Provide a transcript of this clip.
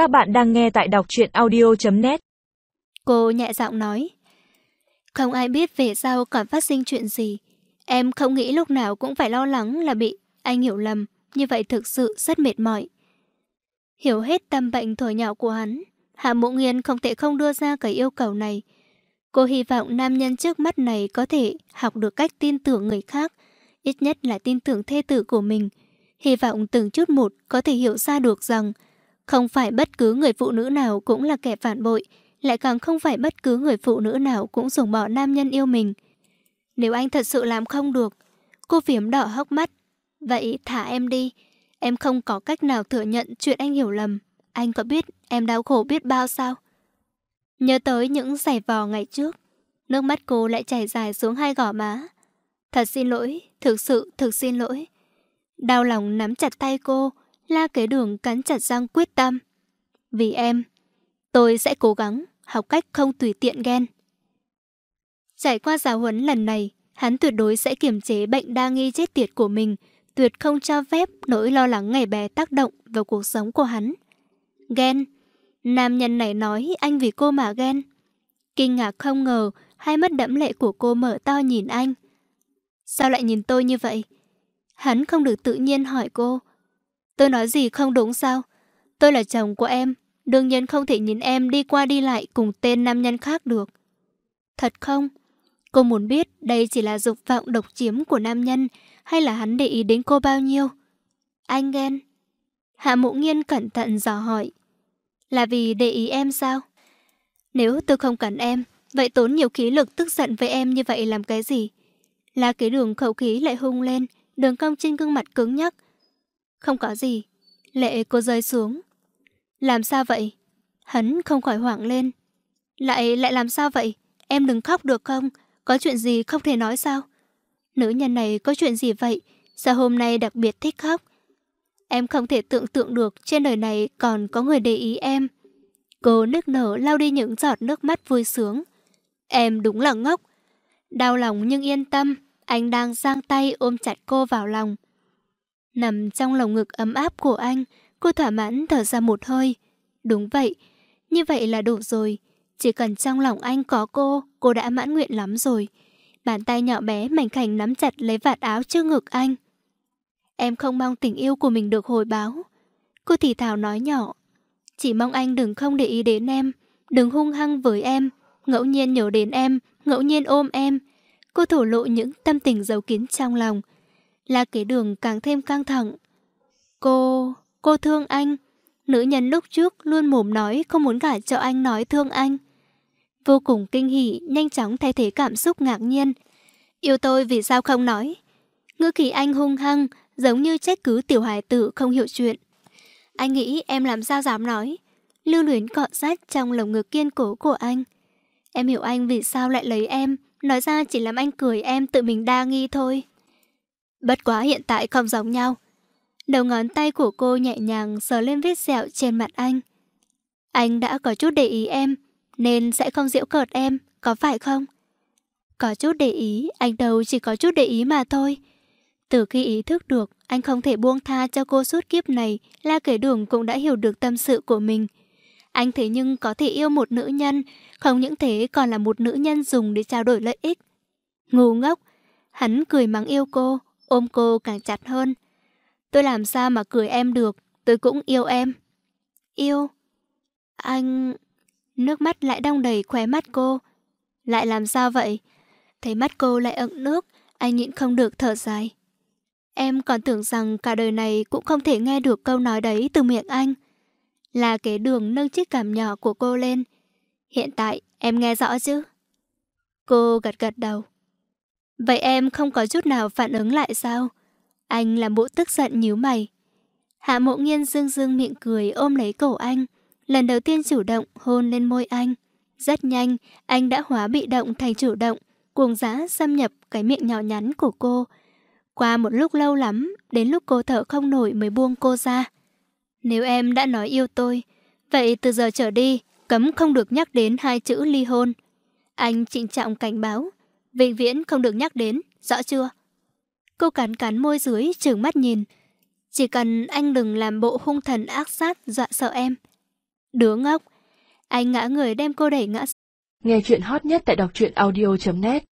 Các bạn đang nghe tại đọc truyện audio.net Cô nhẹ giọng nói, Không ai biết về sau còn phát sinh chuyện gì. Em không nghĩ lúc nào cũng phải lo lắng là bị anh hiểu lầm. Như vậy thực sự rất mệt mỏi. Hiểu hết tâm bệnh thổi nhỏ của hắn, Hạ Mộ Nghiên không thể không đưa ra cái yêu cầu này. Cô hy vọng nam nhân trước mắt này có thể học được cách tin tưởng người khác, Ít nhất là tin tưởng thê tử của mình. Hy vọng từng chút một có thể hiểu ra được rằng không phải bất cứ người phụ nữ nào cũng là kẻ phản bội, lại càng không phải bất cứ người phụ nữ nào cũng dùng bỏ nam nhân yêu mình. Nếu anh thật sự làm không được, cô phiếm đỏ hốc mắt. Vậy thả em đi, em không có cách nào thừa nhận chuyện anh hiểu lầm. Anh có biết em đau khổ biết bao sao? Nhớ tới những giày vò ngày trước, nước mắt cô lại chảy dài xuống hai gò má. Thật xin lỗi, thực sự, thực xin lỗi. Đau lòng nắm chặt tay cô, La kế đường cắn chặt răng quyết tâm. Vì em, tôi sẽ cố gắng học cách không tùy tiện ghen. Trải qua giáo huấn lần này, hắn tuyệt đối sẽ kiềm chế bệnh đa nghi chết tiệt của mình, tuyệt không cho phép nỗi lo lắng ngày bé tác động vào cuộc sống của hắn. Ghen. Nam nhân này nói anh vì cô mà ghen. Kinh ngạc không ngờ, hai mắt đẫm lệ của cô mở to nhìn anh. Sao lại nhìn tôi như vậy? Hắn không được tự nhiên hỏi cô. Tôi nói gì không đúng sao? Tôi là chồng của em, đương nhiên không thể nhìn em đi qua đi lại cùng tên nam nhân khác được. Thật không? Cô muốn biết đây chỉ là dục vọng độc chiếm của nam nhân hay là hắn để ý đến cô bao nhiêu? Anh ghen. Hạ mụ nghiên cẩn thận dò hỏi. Là vì để ý em sao? Nếu tôi không cần em, vậy tốn nhiều khí lực tức giận với em như vậy làm cái gì? Là cái đường khẩu khí lại hung lên, đường cong trên gương mặt cứng nhắc, không có gì. Lệ cô rơi xuống. Làm sao vậy? Hắn không khỏi hoảng lên. Lại, lại làm sao vậy? Em đừng khóc được không? Có chuyện gì không thể nói sao? Nữ nhân này có chuyện gì vậy? Sao hôm nay đặc biệt thích khóc? Em không thể tưởng tượng được trên đời này còn có người để ý em. Cô nức nở lau đi những giọt nước mắt vui sướng. Em đúng là ngốc. Đau lòng nhưng yên tâm, anh đang giang tay ôm chặt cô vào lòng. Nằm trong lòng ngực ấm áp của anh, cô thỏa mãn thở ra một hơi. Đúng vậy, như vậy là đủ rồi. Chỉ cần trong lòng anh có cô, cô đã mãn nguyện lắm rồi. Bàn tay nhỏ bé mảnh khảnh nắm chặt lấy vạt áo trước ngực anh. Em không mong tình yêu của mình được hồi báo. Cô thì thào nói nhỏ. Chỉ mong anh đừng không để ý đến em, đừng hung hăng với em, ngẫu nhiên nhớ đến em, ngẫu nhiên ôm em. Cô thổ lộ những tâm tình giấu kín trong lòng. La kế đường càng thêm căng thẳng. Cô... cô thương anh. Nữ nhân lúc trước luôn mồm nói không muốn gả cho anh nói thương anh. Vô cùng kinh hỉ, nhanh chóng thay thế cảm xúc ngạc nhiên. Yêu tôi vì sao không nói? Ngữ khí anh hung hăng, giống như trách cứ tiểu hài tử không hiểu chuyện. Anh nghĩ em làm sao dám nói. Lưu luyến cọ sát trong lồng ngực kiên cố của anh. Em hiểu anh vì sao lại lấy em, nói ra chỉ làm anh cười em tự mình đa nghi thôi. Bất quá hiện tại không giống nhau. Đầu ngón tay của cô nhẹ nhàng sờ lên vết sẹo trên mặt anh. Anh đã có chút để ý em, nên sẽ không giễu cợt em, có phải không? Có chút để ý, anh đâu chỉ có chút để ý mà thôi. Từ khi ý thức được, anh không thể buông tha cho cô suốt kiếp này, La Kể Đường cũng đã hiểu được tâm sự của mình. Anh thế nhưng có thể yêu một nữ nhân, không những thế còn là một nữ nhân dùng để trao đổi lợi ích. Ngu ngốc, hắn cười mắng yêu cô, ôm cô càng chặt hơn. Tôi làm sao mà cười em được, tôi cũng yêu em. Yêu? Anh... Nước mắt lại đong đầy khóe mắt cô. Lại làm sao vậy? Thấy mắt cô lại ẩn nước, anh nhịn không được thở dài. Em còn tưởng rằng cả đời này cũng không thể nghe được câu nói đấy từ miệng anh. Là kế đường nâng chiếc cảm nhỏ của cô lên. Hiện tại em nghe rõ chứ? Cô gật gật đầu. Vậy em không có chút nào phản ứng lại sao? Anh làm bộ tức giận nhíu mày. Hạ mộ nghiên dương dương miệng cười ôm lấy cổ anh. Lần đầu tiên chủ động hôn lên môi anh. Rất nhanh, anh đã hóa bị động thành chủ động, cuồng giá xâm nhập cái miệng nhỏ nhắn của cô. Qua một lúc lâu lắm, đến lúc cô thở không nổi mới buông cô ra. Nếu em đã nói yêu tôi, vậy từ giờ trở đi, cấm không được nhắc đến hai chữ ly hôn. Anh trịnh trọng cảnh báo, Vĩnh viễn không được nhắc đến, rõ chưa? Cô cắn cắn môi dưới, trừng mắt nhìn. Chỉ cần anh đừng làm bộ hung thần ác sát dọa sợ em. Đứa ngốc. Anh ngã người đem cô đẩy ngã. Nghe chuyện hot nhất tại đọc truyện audio.net